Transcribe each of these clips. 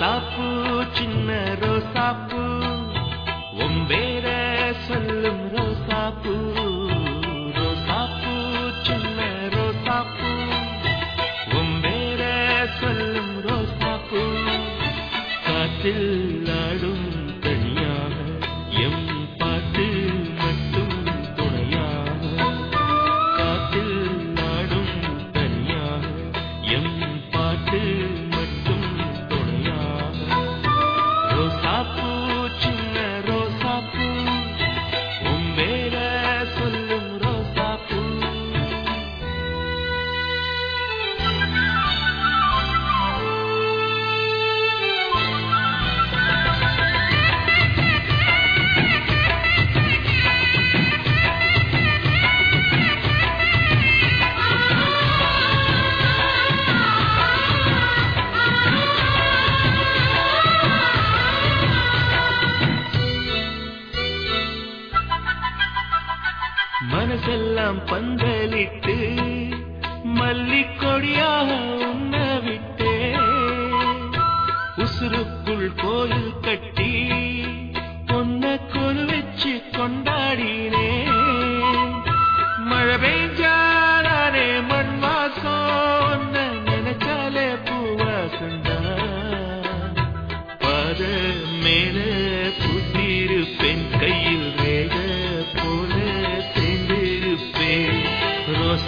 ताप மனசெல்லாம் பந்தலிட்டு மல்லிக்கொடியாக உண்ண விட்டே உசுருக்குள் கோயில் கட்டி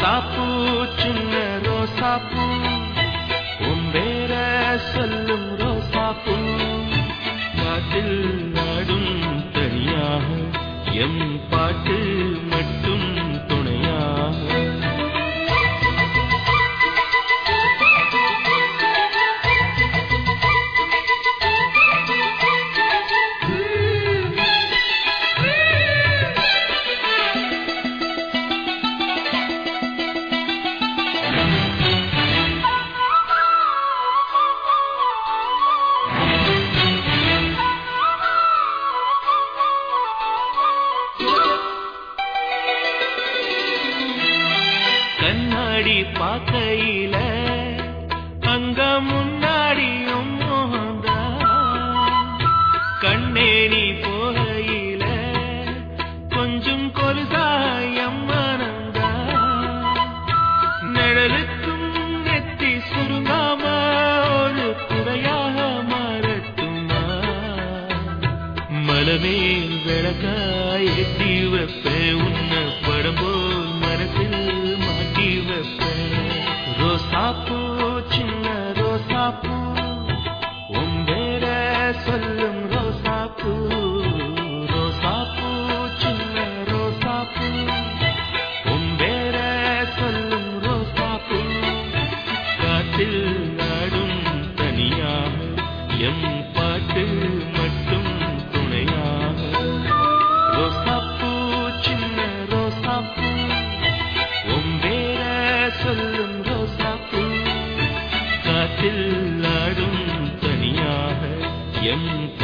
ಸಾಪು ಚಿನ್ನರೋ ಸಾಪು ಒಂಬೇರೆ ಸಲ್ಲುರೋ ಸಾಪು ಕಾದಿಲ್ பார்க்கையில அங்க முன்னாடியும் மோகந்தா. கண்ணே நீ போகையில கொஞ்சம் கொலுசாயம் மனந்தா நிழலுக்கும் நெத்தி சுருங்காம ஒரு குறையாக மாறட்டுமா? மலமே விளக்காய் எட்டி வைப்பேன் உன்ன படம் மனசில் आप Yeah.